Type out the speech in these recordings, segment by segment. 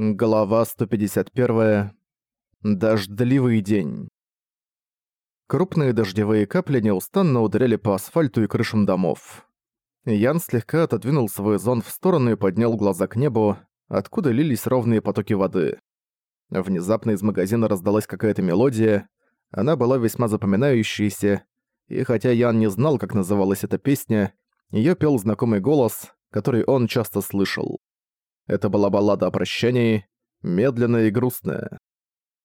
Глава 151. Дождливый день. Крупные дождевые капли неустанно ударяли по асфальту и крышам домов. Ян слегка отодвинул свой зонт в сторону и поднял глаза к небу, откуда лились ровные потоки воды. Внезапно из магазина раздалась какая-то мелодия, она была весьма запоминающейся, и хотя Ян не знал, как называлась эта песня, её пел знакомый голос, который он часто слышал. Это была баллада о прощании, медленная и грустная.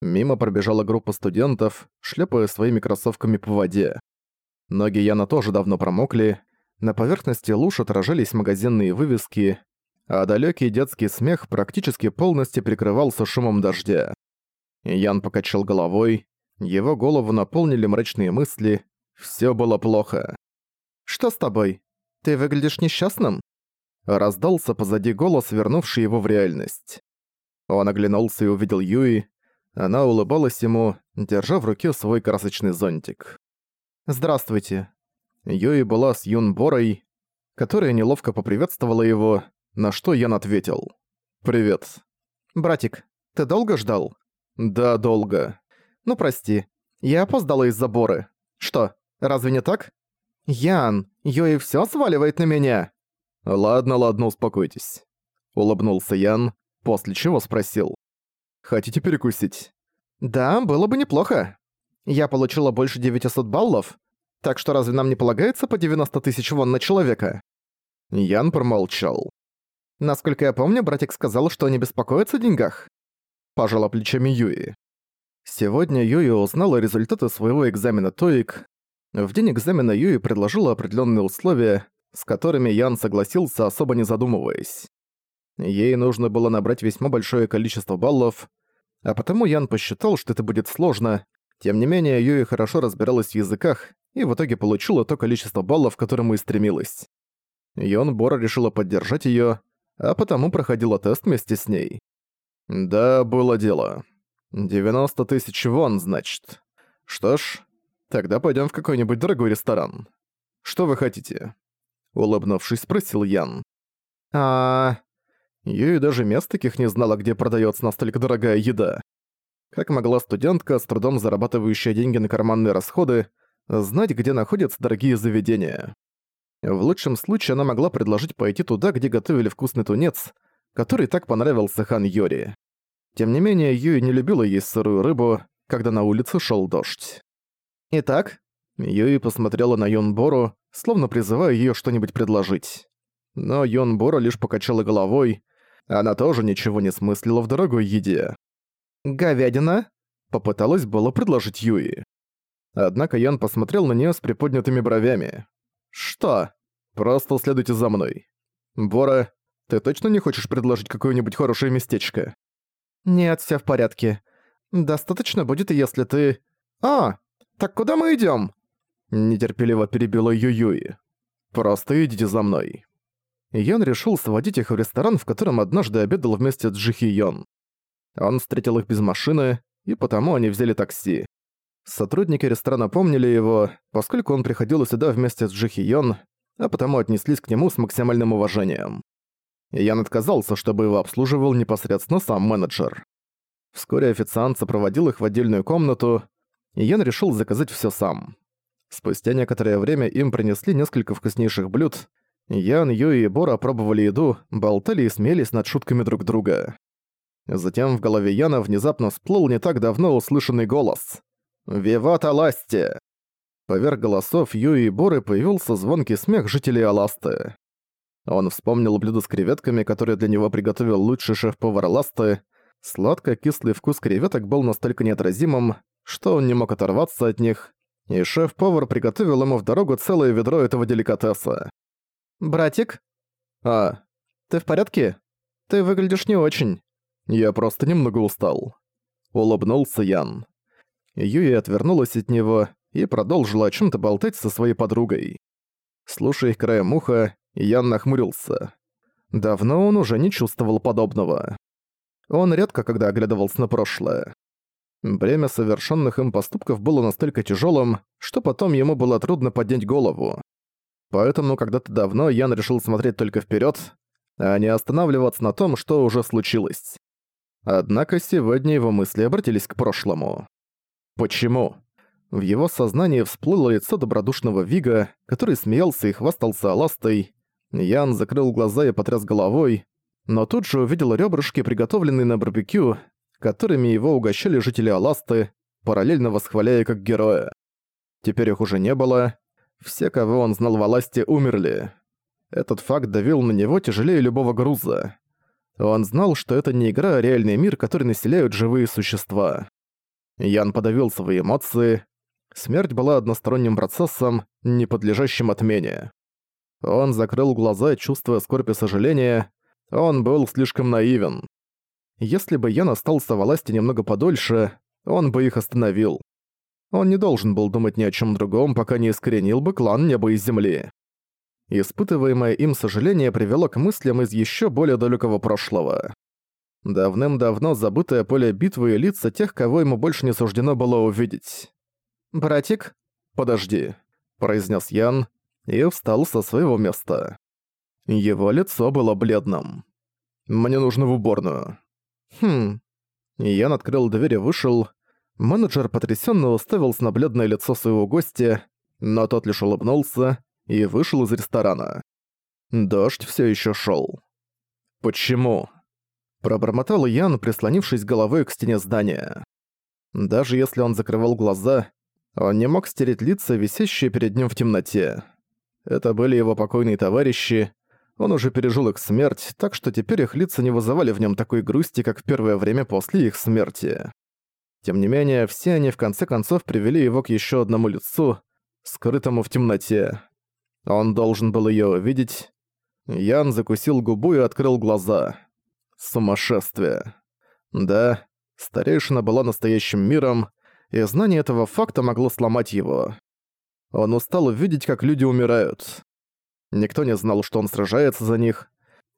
Мимо пробежала группа студентов, шлепая своими кроссовками по воде. Ноги Яна тоже давно промокли, на поверхности луж отражались магазинные вывески, а далекий детский смех практически полностью прикрывался шумом дождя. Ян покачал головой, его голову наполнили мрачные мысли, все было плохо. «Что с тобой? Ты выглядишь несчастным?» Раздался позади голос, вернувший его в реальность. Он оглянулся и увидел Юи. Она улыбалась ему, держа в руке свой красочный зонтик. «Здравствуйте». Юи была с Юн Борой, которая неловко поприветствовала его, на что Ян ответил. «Привет». «Братик, ты долго ждал?» «Да, долго». «Ну прости, я опоздала из-за Боры. Что, разве не так?» «Ян, Юи всё сваливает на меня!» «Ладно, ладно, успокойтесь», — улыбнулся Ян, после чего спросил. «Хотите перекусить?» «Да, было бы неплохо. Я получила больше 900 баллов, так что разве нам не полагается по 90 тысяч вон на человека?» Ян промолчал. «Насколько я помню, братик сказал, что не беспокоится о деньгах». Пожала плечами Юи. Сегодня Юи узнала результаты своего экзамена ТОИК. В день экзамена Юи предложила определенные условия, с которыми Ян согласился, особо не задумываясь. Ей нужно было набрать весьма большое количество баллов, а потому Ян посчитал, что это будет сложно, тем не менее Юи хорошо разбиралась в языках и в итоге получила то количество баллов, к которому и стремилась. Йон Бора решила поддержать её, а потому проходила тест вместе с ней. Да, было дело. 90 тысяч вон, значит. Что ж, тогда пойдём в какой-нибудь дорогой ресторан. Что вы хотите? Улыбнувшись, спросил Ян. А... Юй даже мест таких не знала, где продается настолько дорогая еда. Как могла студентка, с трудом зарабатывающая деньги на карманные расходы, знать, где находятся дорогие заведения? В лучшем случае она могла предложить пойти туда, где готовили вкусный тунец, который так понравился Хан Йори. Тем не менее, Юй не любила есть сырую рыбу, когда на улице шел дождь. «Итак?» Юй посмотрела на Йон Бору, словно призывая её что-нибудь предложить. Но Йон Бора лишь покачала головой, она тоже ничего не смыслила в дорогой еде. «Говядина?» — попыталась было предложить Юи. Однако Ян посмотрел на неё с приподнятыми бровями. «Что? Просто следуйте за мной. Бора, ты точно не хочешь предложить какое-нибудь хорошее местечко?» «Нет, всё в порядке. Достаточно будет, если ты...» «А, так куда мы идём?» Нетерпеливо перебила Ююи. «Просто идите за мной». Йон решил сводить их в ресторан, в котором однажды обедал вместе с Джихи Йон. Он встретил их без машины, и потому они взяли такси. Сотрудники ресторана помнили его, поскольку он приходил сюда вместе с Джихи Йон, а потому отнеслись к нему с максимальным уважением. Ян отказался, чтобы его обслуживал непосредственно сам менеджер. Вскоре официант сопроводил их в отдельную комнату, и Ян решил заказать все сам. Спустя некоторое время им принесли несколько вкуснейших блюд. Ян, Юи и Бора пробовали еду, болтали и смеялись над шутками друг друга. Затем в голове Яна внезапно всплыл не так давно услышанный голос. «Виват Аласти!» Поверх голосов Юи и Боры появился звонкий смех жителей Аласты. Он вспомнил блюдо с креветками, которое для него приготовил лучший шеф-повар Аласты. Сладко-кислый вкус креветок был настолько неотразимым, что он не мог оторваться от них, и шеф-повар приготовил ему в дорогу целое ведро этого деликатеса. «Братик?» «А, ты в порядке? Ты выглядишь не очень». «Я просто немного устал». Улыбнулся Ян. Юи отвернулась от него и продолжила о чем то болтать со своей подругой. Слушая их краем уха, Ян нахмурился. Давно он уже не чувствовал подобного. Он редко когда оглядывался на прошлое. Бремя совершенных им поступков было настолько тяжелым, что потом ему было трудно поднять голову. Поэтому когда-то давно Ян решил смотреть только вперед, а не останавливаться на том, что уже случилось. Однако сегодня его мысли обратились к прошлому. Почему? В его сознании всплыло лицо добродушного Вига, который смеялся и хвастался Аластой. Ян закрыл глаза и потряс головой, но тут же увидел ребрышки, приготовленные на барбекю, которыми его угощали жители Аласты, параллельно восхваляя как героя. Теперь их уже не было. Все, кого он знал в Аласте, умерли. Этот факт давил на него тяжелее любого груза. Он знал, что это не игра, а реальный мир, который населяют живые существа. Ян подавил свои эмоции. Смерть была односторонним процессом, не подлежащим отмене. Он закрыл глаза, чувствуя скорбь и сожаление. Он был слишком наивен. Если бы Ян остался в власти немного подольше, он бы их остановил. Он не должен был думать ни о чем другом, пока не искоренил бы клан неба и земли. Испытываемое им сожаление привело к мыслям из еще более далекого прошлого. Давным-давно забытое поле битвы и лица тех, кого ему больше не суждено было увидеть. «Братик?» «Подожди», — произнес Ян и встал со своего места. Его лицо было бледным. «Мне нужно в уборную». «Хм». Ян открыл дверь и вышел. Менеджер потрясенно уставился на бледное лицо своего гостя, но тот лишь улыбнулся и вышел из ресторана. Дождь все еще шел. «Почему?» Пробормотал Ян, прислонившись головой к стене здания. Даже если он закрывал глаза, он не мог стереть лица, висящие перед ним в темноте. Это были его покойные товарищи, он уже пережил их смерть, так что теперь их лица не вызывали в нем такой грусти, как в первое время после их смерти. Тем не менее, все они в конце концов привели его к еще одному лицу, скрытому в темноте. Он должен был ее увидеть. Ян закусил губу и открыл глаза. Сумасшествие. Да, старейшина была настоящим миром, и знание этого факта могло сломать его. Он устал видеть, как люди умирают. Никто не знал, что он сражается за них,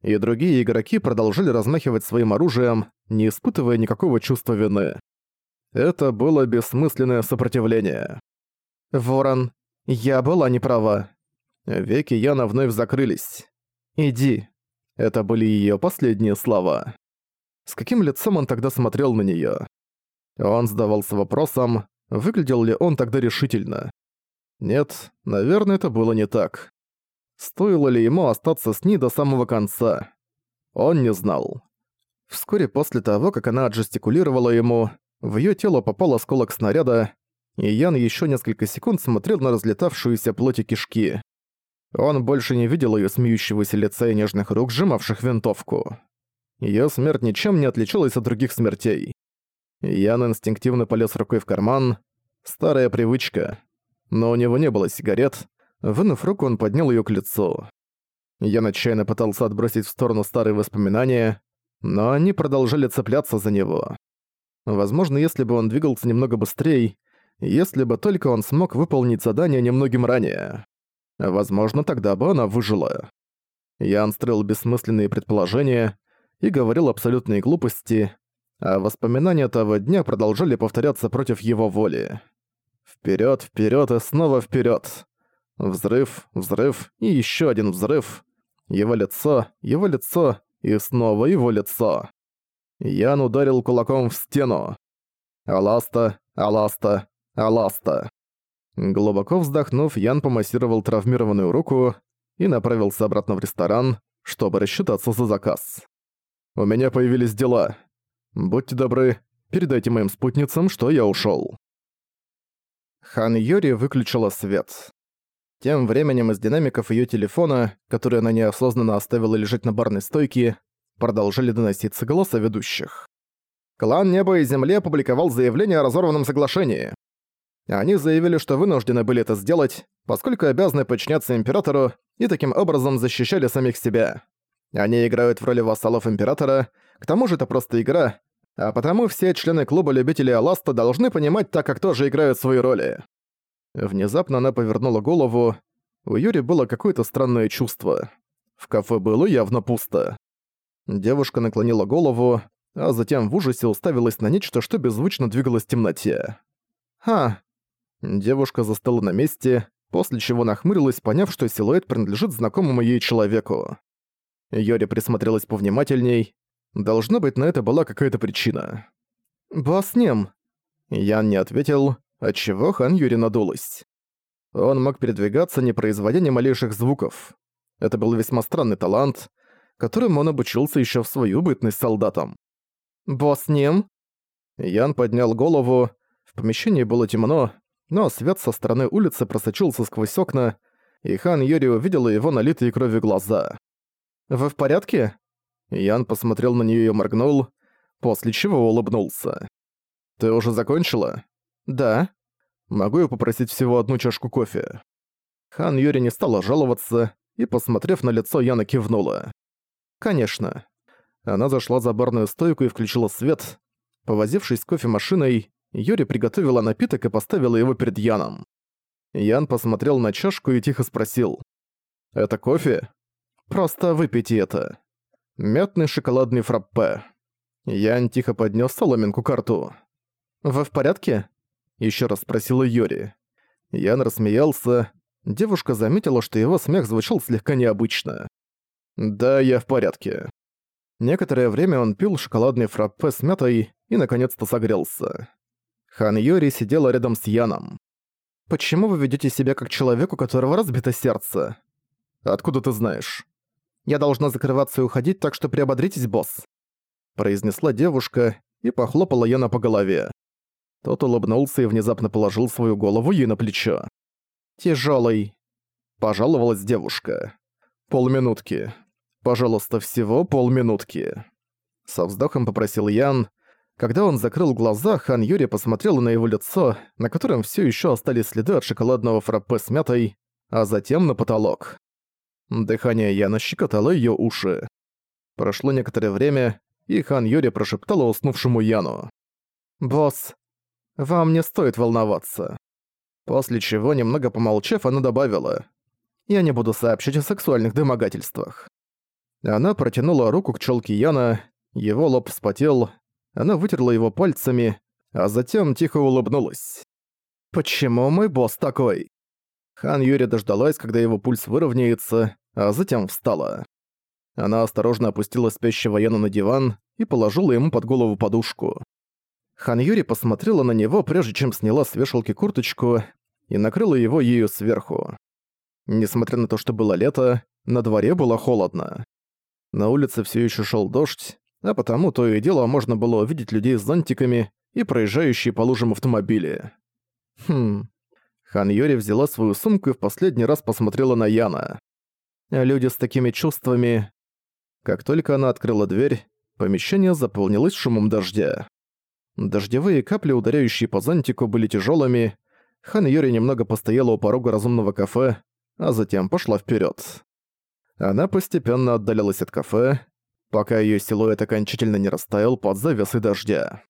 и другие игроки продолжили размахивать своим оружием, не испытывая никакого чувства вины. Это было бессмысленное сопротивление. «Ворон, я была не права». Веки Яна вновь закрылись. «Иди». Это были ее последние слова. С каким лицом он тогда смотрел на нее? Он задавался вопросом, выглядел ли он тогда решительно. Нет, наверное, это было не так. Стоило ли ему остаться с ней до самого конца? Он не знал. Вскоре после того, как она отжестикулировала ему, в её тело попал осколок снаряда, и Ян ещё несколько секунд смотрел на разлетавшуюся плоть и кишки. Он больше не видел её смеющегося лица и нежных рук, сжимавших винтовку. Её смерть ничем не отличалась от других смертей. Ян инстинктивно полез рукой в карман. Старая привычка. Но у него не было сигарет. Вынув руку, он поднял её к лицу. Ян отчаянно пытался отбросить в сторону старые воспоминания, но они продолжали цепляться за него. Возможно, если бы он двигался немного быстрее, если бы только он смог выполнить задание немногим ранее. Возможно, тогда бы она выжила. Ян строил бессмысленные предположения и говорил абсолютные глупости, а воспоминания того дня продолжали повторяться против его воли. Вперед, вперед и снова вперед. Взрыв, взрыв и еще один взрыв. Его лицо, его лицо и снова его лицо. Ян ударил кулаком в стену. Аласта, Аласта, Аласта. Глубоко вздохнув, Ян помассировал травмированную руку и направился обратно в ресторан, чтобы рассчитаться за заказ. «У меня появились дела. Будьте добры, передайте моим спутницам, что я ушёл». Хан Йори выключила свет. Тем временем из динамиков её телефона, который она неосознанно оставила лежать на барной стойке, продолжили доноситься голоса ведущих. Клан Неба и Земли опубликовал заявление о разорванном соглашении. Они заявили, что вынуждены были это сделать, поскольку обязаны подчиняться Императору и таким образом защищали самих себя. Они играют в роли вассалов Императора, к тому же это просто игра, а потому все члены клуба любителей Аласта должны понимать так, как тоже играют свои роли. Внезапно она повернула голову. У Юри было какое-то странное чувство. В кафе было явно пусто. Девушка наклонила голову, а затем в ужасе уставилась на нечто, что беззвучно двигалось в темноте. «Ха!» Девушка застыла на месте, после чего нахмурилась, поняв, что силуэт принадлежит знакомому ей человеку. Йори присмотрелась повнимательней. Должно быть, на это была какая-то причина. «Босс нем!» Ян не ответил, отчего Хан Юри надулась. Он мог передвигаться, не производя ни малейших звуков. Это был весьма странный талант, которым он обучился еще в свою бытность солдатом. «Босс нем?» Ян поднял голову. В помещении было темно, но свет со стороны улицы просочился сквозь окна, и Хан Юри увидела его налитые кровью глаза. «Вы в порядке?» Ян посмотрел на неё и моргнул, после чего улыбнулся. «Ты уже закончила?» «Да». «Могу я попросить всего одну чашку кофе?» Хан Юри не стала жаловаться и, посмотрев на лицо, Яна кивнула. «Конечно». Она зашла за барную стойку и включила свет. Повозившись с кофемашиной, Юри приготовила напиток и поставила его перед Яном. Ян посмотрел на чашку и тихо спросил. «Это кофе?» «Просто выпейте это». Мятный шоколадный фраппе. Ян тихо поднес соломинку к рту. «Вы в порядке?» Еще раз спросила Йори. Ян рассмеялся. Девушка заметила, что его смех звучал слегка необычно. «Да, я в порядке». Некоторое время он пил шоколадный фраппе с мятой и наконец-то согрелся. Хан Йори сидела рядом с Яном. «Почему вы ведете себя как человек, у которого разбито сердце?» «Откуда ты знаешь?» «Я должна закрываться и уходить, так что приободритесь, босс», произнесла девушка и похлопала Яна по голове. Тот улыбнулся и внезапно положил свою голову ей на плечо. «Тяжёлый», — пожаловалась девушка. «Полминутки. Пожалуйста, всего полминутки». Со вздохом попросил Ян. Когда он закрыл глаза, Хан Юри посмотрел на его лицо, на котором всё ещё остались следы от шоколадного фраппе с мятой, а затем на потолок. Дыхание Яна щекотало её уши. Прошло некоторое время, и Хан Юри прошептала уснувшему Яну. «Босс, вам не стоит волноваться». После чего, немного помолчав, она добавила. «Я не буду сообщать о сексуальных домогательствах». Она протянула руку к челке Яна, его лоб вспотел, она вытерла его пальцами, а затем тихо улыбнулась. «Почему мой босс такой?» Хан Юри дождалась, когда его пульс выровняется, а затем встала. Она осторожно опустила спящего Яна на диван и положила ему под голову подушку. Хан Юри посмотрела на него, прежде чем сняла с вешалки курточку и накрыла его ею сверху. Несмотря на то, что было лето, на дворе было холодно. На улице все еще шел дождь, а потому то и дело можно было увидеть людей с зонтиками и проезжающие по лужам автомобили. Хм. Хан Юри взяла свою сумку и в последний раз посмотрела на Яна. Люди с такими чувствами... Как только она открыла дверь, помещение заполнилось шумом дождя. Дождевые капли, ударяющие по зонтику, были тяжелыми. Хан Юри немного постояла у порога разумного кафе, а затем пошла вперед. Она постепенно отдалялась от кафе, пока ее силуэт окончательно не растаял под завесой дождя.